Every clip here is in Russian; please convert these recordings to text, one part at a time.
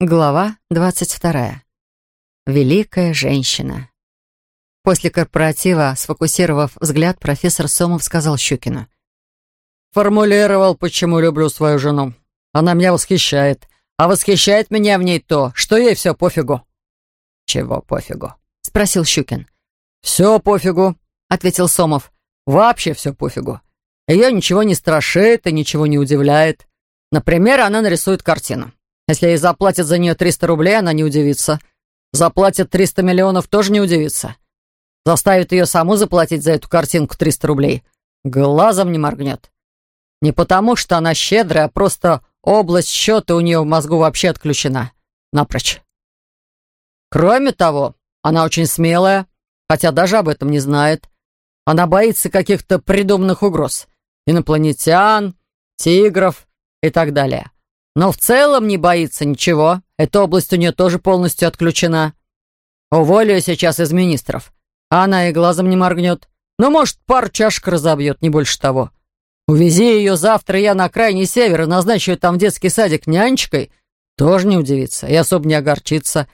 Глава 22. Великая женщина. После корпоратива, сфокусировав взгляд, профессор Сомов сказал Щукину. «Формулировал, почему люблю свою жену. Она меня восхищает. А восхищает меня в ней то, что ей все пофигу». «Чего пофигу?» — спросил Щукин. «Все пофигу», — ответил Сомов. «Вообще все пофигу. Ее ничего не страшит и ничего не удивляет. Например, она нарисует картину. Если ей заплатят за нее 300 рублей, она не удивится. Заплатят 300 миллионов, тоже не удивится. Заставит ее саму заплатить за эту картинку 300 рублей. Глазом не моргнет. Не потому, что она щедрая, а просто область счета у нее в мозгу вообще отключена. Напрочь. Кроме того, она очень смелая, хотя даже об этом не знает. Она боится каких-то придуманных угроз. Инопланетян, тигров и так далее. Но в целом не боится ничего. Эта область у нее тоже полностью отключена. Уволю ее сейчас из министров. Она и глазом не моргнет. Ну, может, пару чашек разобьет, не больше того. Увези ее завтра я на крайний север и назначу ее там детский садик нянечкой. Тоже не удивится и особо не огорчится.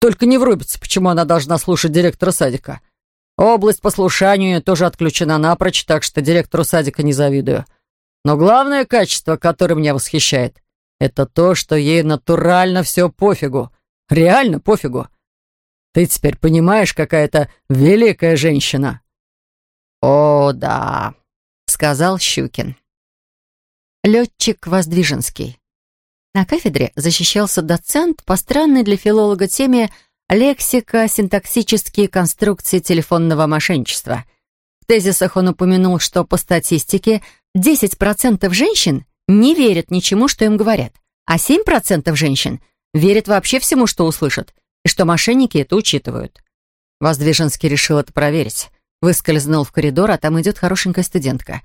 Только не врубится, почему она должна слушать директора садика. Область послушанию тоже отключена напрочь, так что директору садика не завидую. Но главное качество, которое меня восхищает, это то, что ей натурально все пофигу. Реально пофигу. Ты теперь понимаешь, какая это великая женщина?» «О, да», — сказал Щукин. Летчик Воздвиженский. На кафедре защищался доцент по странной для филолога теме лексика синтаксические конструкции телефонного мошенничества. В тезисах он упомянул, что по статистике 10% женщин не верят ничему, что им говорят, а 7% женщин верят вообще всему, что услышат, и что мошенники это учитывают. Воздвиженский решил это проверить. Выскользнул в коридор, а там идет хорошенькая студентка.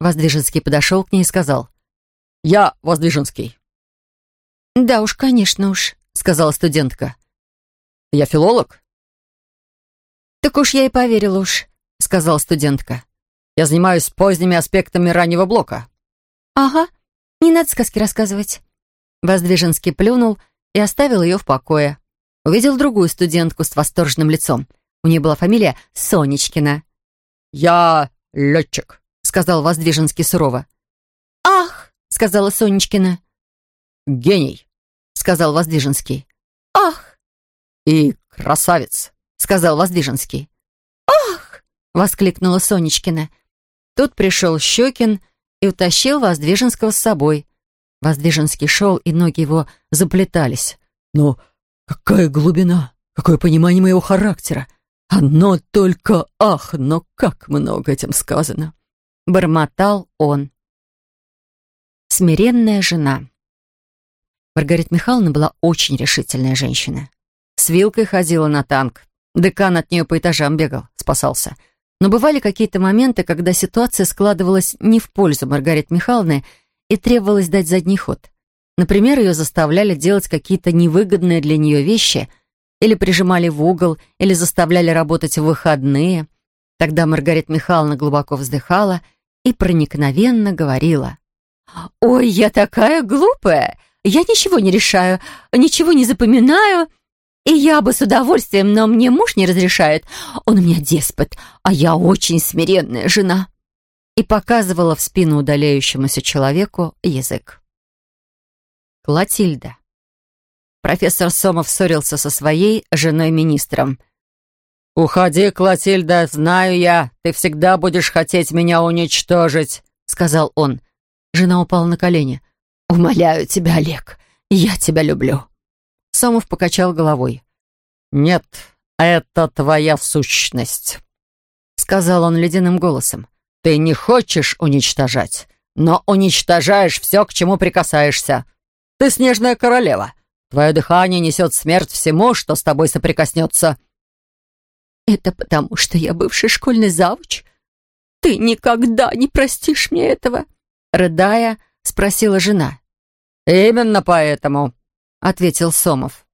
Воздвиженский подошел к ней и сказал. «Я Воздвиженский». «Да уж, конечно уж», — сказала студентка. «Я филолог?» «Так уж я и поверила уж», — сказала студентка. «Я занимаюсь поздними аспектами раннего блока». «Ага, не надо сказки рассказывать». Воздвиженский плюнул и оставил ее в покое. Увидел другую студентку с восторженным лицом. У нее была фамилия Сонечкина. «Я летчик», — сказал Воздвиженский сурово. «Ах!» — сказала Сонечкина. «Гений», — сказал Воздвиженский. «Ах!» «И красавец», — сказал Воздвиженский. «Ах!» — воскликнула Сонечкина. Тут пришел Щекин и утащил Воздвиженского с собой. Воздвиженский шел, и ноги его заплетались. «Но какая глубина, какое понимание моего характера! Оно только ах, но как много этим сказано!» Бормотал он. Смиренная жена. Маргарита Михайловна была очень решительная женщина. С вилкой ходила на танк. Декан от нее по этажам бегал, спасался. Но бывали какие-то моменты, когда ситуация складывалась не в пользу Маргариты Михайловны и требовалось дать задний ход. Например, ее заставляли делать какие-то невыгодные для нее вещи или прижимали в угол, или заставляли работать в выходные. Тогда Маргарита Михайловна глубоко вздыхала и проникновенно говорила. «Ой, я такая глупая! Я ничего не решаю, ничего не запоминаю!» И я бы с удовольствием, но мне муж не разрешает. Он у меня деспот, а я очень смиренная жена». И показывала в спину удаляющемуся человеку язык. Клотильда. Профессор Сомов ссорился со своей женой-министром. «Уходи, Клотильда, знаю я, ты всегда будешь хотеть меня уничтожить», — сказал он. Жена упала на колени. «Умоляю тебя, Олег, я тебя люблю». Сомов покачал головой. «Нет, это твоя сущность», — сказал он ледяным голосом. «Ты не хочешь уничтожать, но уничтожаешь все, к чему прикасаешься. Ты снежная королева. Твое дыхание несет смерть всему, что с тобой соприкоснется». «Это потому, что я бывший школьный завуч? Ты никогда не простишь мне этого?» Рыдая, спросила жена. «Именно поэтому», ответил Сомов.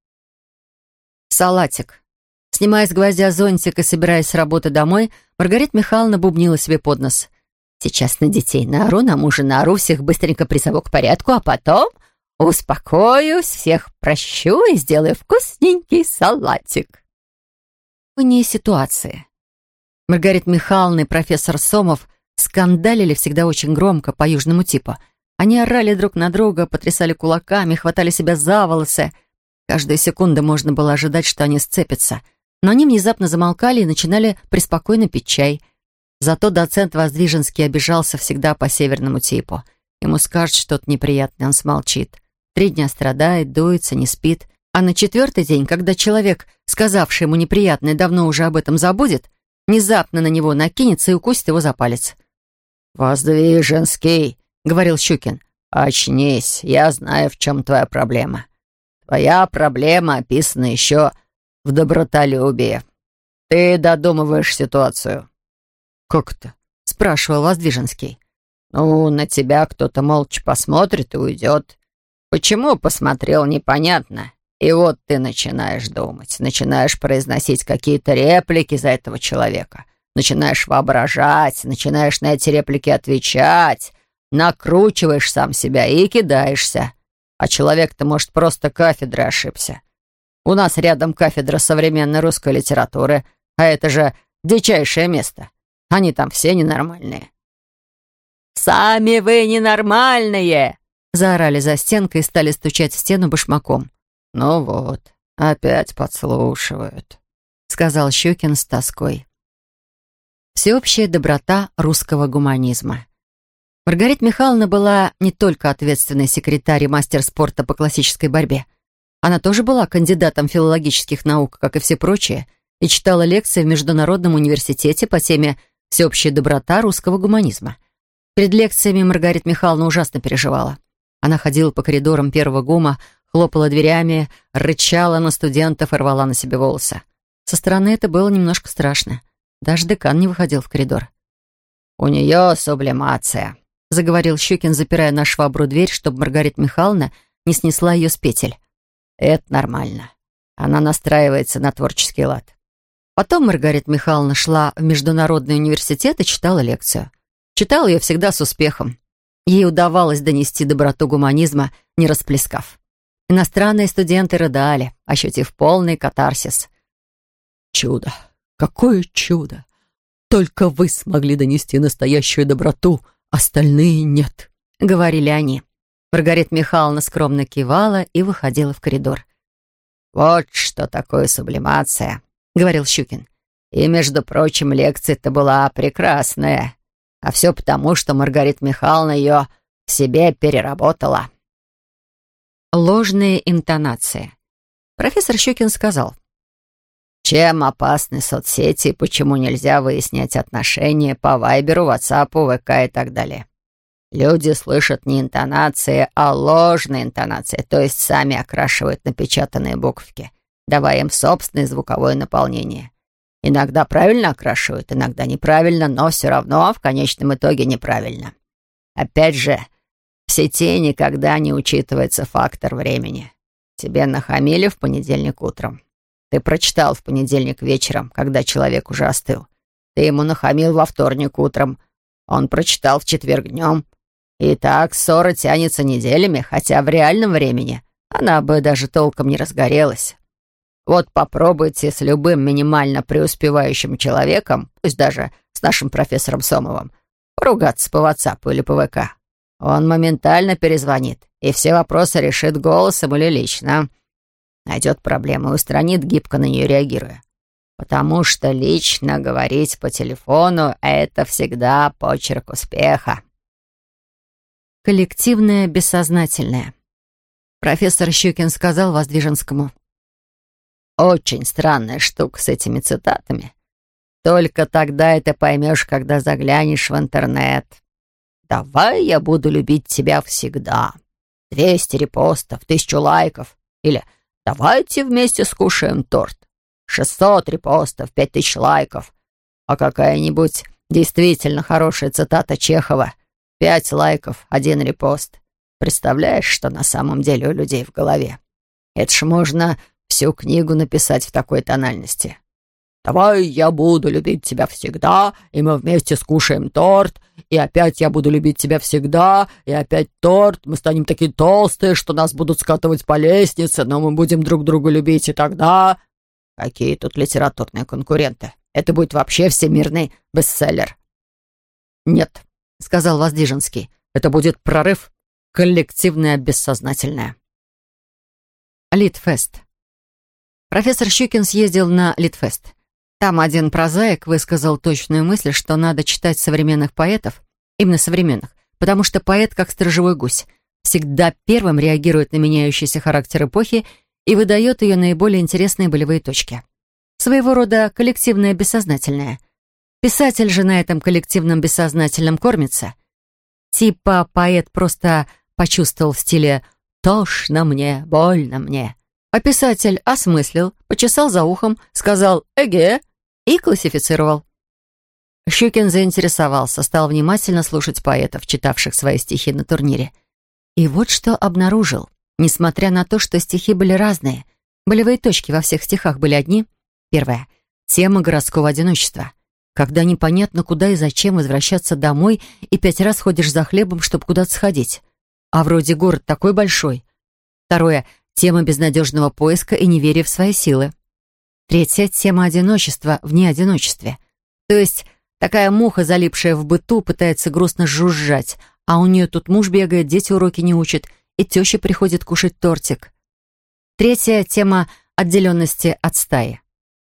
Салатик. Снимая с гвоздя зонтик и собираясь с работы домой, Маргарита Михайловна бубнила себе под нос. «Сейчас на детей наору, на мужа наору, всех быстренько призову к порядку, а потом Успокоюсь, всех прощу и сделаю вкусненький салатик. Вне ситуации. Маргарита Михайловна и профессор Сомов скандалили всегда очень громко, по южному типу. Они орали друг на друга, потрясали кулаками, хватали себя за волосы. Каждую секунду можно было ожидать, что они сцепятся. Но они внезапно замолкали и начинали преспокойно пить чай. Зато доцент Воздвиженский обижался всегда по северному типу. Ему скажут что-то неприятное, он смолчит. Три дня страдает, дуется, не спит. А на четвертый день, когда человек, сказавший ему неприятное, давно уже об этом забудет, внезапно на него накинется и укусит его за палец. «Воздвиженский», — говорил Щукин, — «очнись, я знаю, в чем твоя проблема. Твоя проблема описана еще в добротолюбии. Ты додумываешь ситуацию». «Как это?» — спрашивал Воздвиженский. «Ну, на тебя кто-то молча посмотрит и уйдет. Почему посмотрел, непонятно. И вот ты начинаешь думать, начинаешь произносить какие-то реплики за этого человека, начинаешь воображать, начинаешь на эти реплики отвечать, накручиваешь сам себя и кидаешься. А человек-то, может, просто кафедры ошибся. У нас рядом кафедра современной русской литературы, а это же дичайшее место. Они там все ненормальные. «Сами вы ненормальные!» Заорали за стенкой и стали стучать в стену башмаком. «Ну вот, опять подслушивают», — сказал Щукин с тоской. Всеобщая доброта русского гуманизма. Маргарита Михайловна была не только ответственной секретарь и мастер спорта по классической борьбе. Она тоже была кандидатом филологических наук, как и все прочие, и читала лекции в Международном университете по теме «Всеобщая доброта русского гуманизма». Перед лекциями Маргарита Михайловна ужасно переживала. Она ходила по коридорам первого ГУМа, хлопала дверями, рычала на студентов и рвала на себе волосы. Со стороны это было немножко страшно. Даже декан не выходил в коридор. «У нее сублимация», — заговорил Щукин, запирая на швабру дверь, чтобы Маргарита Михайловна не снесла ее с петель. «Это нормально. Она настраивается на творческий лад». Потом Маргарита Михайловна шла в Международный университет и читала лекцию. Читала ее всегда с успехом. Ей удавалось донести доброту гуманизма, не расплескав. Иностранные студенты рыдали, ощутив полный катарсис. «Чудо! Какое чудо! Только вы смогли донести настоящую доброту, остальные нет», — говорили они. Маргарита Михайловна скромно кивала и выходила в коридор. «Вот что такое сублимация», — говорил Щукин. «И, между прочим, лекция-то была прекрасная. А все потому, что Маргарита Михайловна ее в себе переработала. Ложные интонации. Профессор Щукин сказал. Чем опасны соцсети и почему нельзя выяснять отношения по Вайберу, Ватсапу, ВК и так далее? Люди слышат не интонации, а ложные интонации, то есть сами окрашивают напечатанные буковки, давая им собственное звуковое наполнение. Иногда правильно окрашивают, иногда неправильно, но все равно в конечном итоге неправильно. Опять же, в сети никогда не учитывается фактор времени. Тебе нахамили в понедельник утром. Ты прочитал в понедельник вечером, когда человек уже остыл. Ты ему нахамил во вторник утром. Он прочитал в четверг днем. И так ссора тянется неделями, хотя в реальном времени она бы даже толком не разгорелась. Вот попробуйте с любым минимально преуспевающим человеком, пусть даже с нашим профессором Сомовым, поругаться по WhatsApp или по ВК. Он моментально перезвонит и все вопросы решит голосом или лично. Найдет проблему и устранит, гибко на нее реагируя. Потому что лично говорить по телефону — это всегда почерк успеха. Коллективное бессознательное. Профессор Щукин сказал Воздвиженскому. Очень странная штука с этими цитатами. Только тогда это поймешь, когда заглянешь в интернет. «Давай я буду любить тебя всегда». Двести репостов, тысячу лайков. Или «Давайте вместе скушаем торт». Шестьсот репостов, пять тысяч лайков. А какая-нибудь действительно хорошая цитата Чехова. Пять лайков, один репост. Представляешь, что на самом деле у людей в голове? Это ж можно всю книгу написать в такой тональности. Давай я буду любить тебя всегда, и мы вместе скушаем торт, и опять я буду любить тебя всегда, и опять торт. Мы станем такие толстые, что нас будут скатывать по лестнице, но мы будем друг друга любить, и тогда... Какие тут литературные конкуренты? Это будет вообще всемирный бестселлер. Нет, сказал Воздвиженский, это будет прорыв коллективное бессознательное. Литфест. Профессор Щукин съездил на Литфест. Там один прозаик высказал точную мысль, что надо читать современных поэтов, именно современных, потому что поэт, как сторожевой гусь, всегда первым реагирует на меняющийся характер эпохи и выдает ее наиболее интересные болевые точки. Своего рода коллективное бессознательное. Писатель же на этом коллективном бессознательном кормится. Типа поэт просто почувствовал в стиле «тошно мне, больно мне». А писатель осмыслил, почесал за ухом, сказал «эге», и классифицировал. Щукин заинтересовался, стал внимательно слушать поэтов, читавших свои стихи на турнире. И вот что обнаружил. Несмотря на то, что стихи были разные, болевые точки во всех стихах были одни. Первое. Тема городского одиночества. Когда непонятно, куда и зачем возвращаться домой, и пять раз ходишь за хлебом, чтобы куда-то сходить. А вроде город такой большой. Второе. Тема безнадежного поиска и неверия в свои силы. Третья — тема одиночества в неодиночестве. То есть такая муха, залипшая в быту, пытается грустно жужжать, а у нее тут муж бегает, дети уроки не учат, и теща приходит кушать тортик. Третья — тема отделенности от стаи.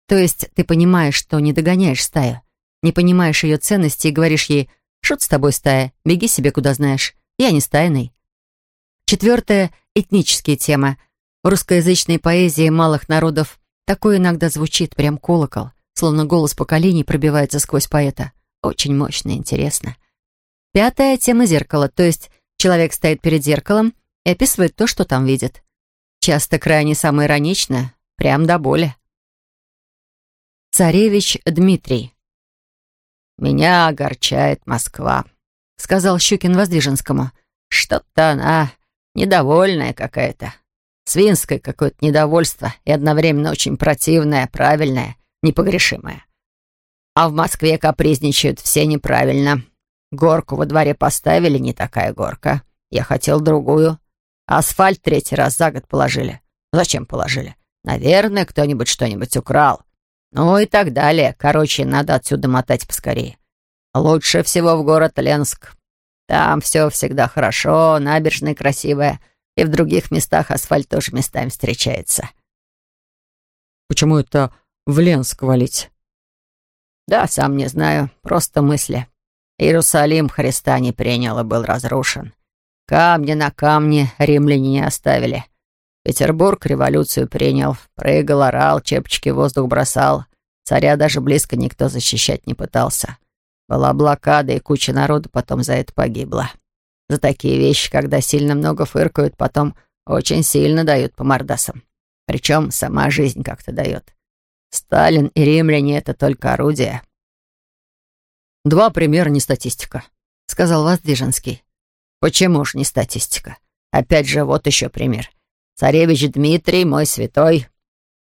То есть ты понимаешь, что не догоняешь стаю, не понимаешь ее ценности и говоришь ей «Шут с тобой, стая, беги себе куда знаешь, я не стайный». Четвертая — этнические темы. В русскоязычной поэзии малых народов Такое иногда звучит, прям колокол, словно голос поколений пробивается сквозь поэта. Очень мощно и интересно. Пятая тема зеркала, то есть человек стоит перед зеркалом и описывает то, что там видит. Часто крайне самоиронично, прям до боли. Царевич Дмитрий. «Меня огорчает Москва», — сказал Щукин Воздвиженскому. «Что-то она недовольная какая-то. Свинское какое-то недовольство и одновременно очень противное, правильное, непогрешимое. А в Москве капризничают все неправильно. Горку во дворе поставили, не такая горка. Я хотел другую. Асфальт третий раз за год положили. Зачем положили? Наверное, кто-нибудь что-нибудь украл. Ну и так далее. Короче, надо отсюда мотать поскорее. Лучше всего в город Ленск. Там все всегда хорошо, набережная красивая — и в других местах асфальт тоже местами встречается. Почему это в Ленск валить? Да, сам не знаю, просто мысли. Иерусалим Христа не принял и был разрушен. Камни на камне римляне не оставили. Петербург революцию принял, прыгал, орал, чепчики в воздух бросал. Царя даже близко никто защищать не пытался. Была блокада, и куча народу потом за это погибла. За такие вещи, когда сильно много фыркают, потом очень сильно дают по мордасам. Причем сама жизнь как-то дает. Сталин и римляне — это только орудие. «Два примера не статистика», — сказал Воздвиженский. «Почему ж не статистика? Опять же, вот еще пример. Царевич Дмитрий, мой святой.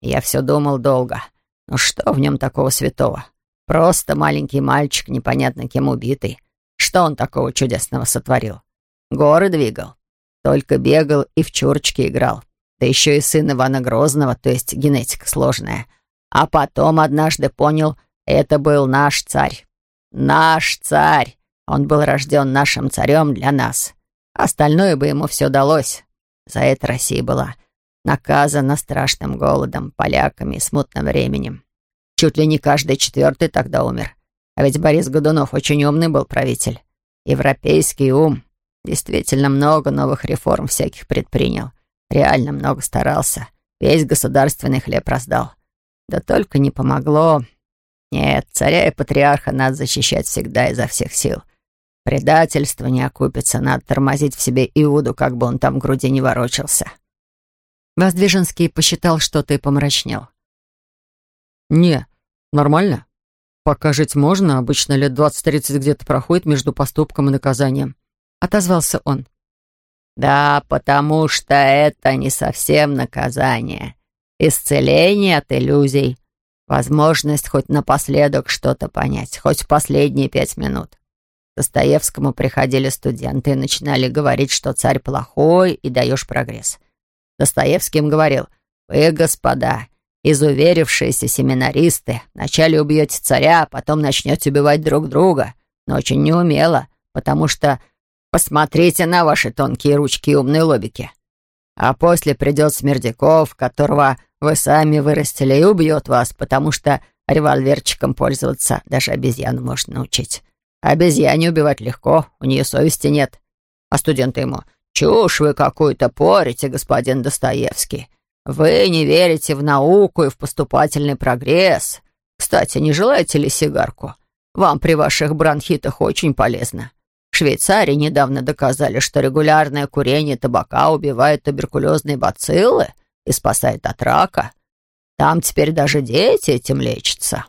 Я все думал долго. Ну что в нем такого святого? Просто маленький мальчик, непонятно кем убитый. Что он такого чудесного сотворил? Горы двигал. Только бегал и в чурочки играл. Да еще и сын Ивана Грозного, то есть генетика сложная. А потом однажды понял, это был наш царь. Наш царь. Он был рожден нашим царем для нас. Остальное бы ему все далось. За это Россия была наказана страшным голодом, поляками и смутным временем. Чуть ли не каждый четвертый тогда умер. А ведь Борис Годунов очень умный был правитель. Европейский ум. Действительно много новых реформ всяких предпринял. Реально много старался. Весь государственный хлеб раздал. Да только не помогло. Нет, царя и патриарха надо защищать всегда изо всех сил. Предательство не окупится, надо тормозить в себе Иуду, как бы он там в груди не ворочался. Воздвиженский посчитал что-то и помрачнел. «Не, нормально. Пока жить можно, обычно лет двадцать-тридцать где-то проходит между поступком и наказанием. — отозвался он. «Да, потому что это не совсем наказание. Исцеление от иллюзий. Возможность хоть напоследок что-то понять, хоть в последние пять минут. Достоевскому приходили студенты и начинали говорить, что царь плохой и даешь прогресс. Достоевский им говорил, «Вы, господа, изуверившиеся семинаристы, вначале убьете царя, потом начнете убивать друг друга, но очень неумело, потому что посмотрите на ваши тонкие ручки и умные лобики. А после придет Смердяков, которого вы сами вырастили, и убьет вас, потому что револьверчиком пользоваться даже обезьяну можно научить. Обезьяне убивать легко, у нее совести нет. А студенты ему, чушь вы какую-то порите, господин Достоевский. Вы не верите в науку и в поступательный прогресс. Кстати, не желаете ли сигарку? Вам при ваших бронхитах очень полезно. Швейцарии недавно доказали, что регулярное курение табака убивает туберкулезные бациллы и спасает от рака. Там теперь даже дети этим лечатся.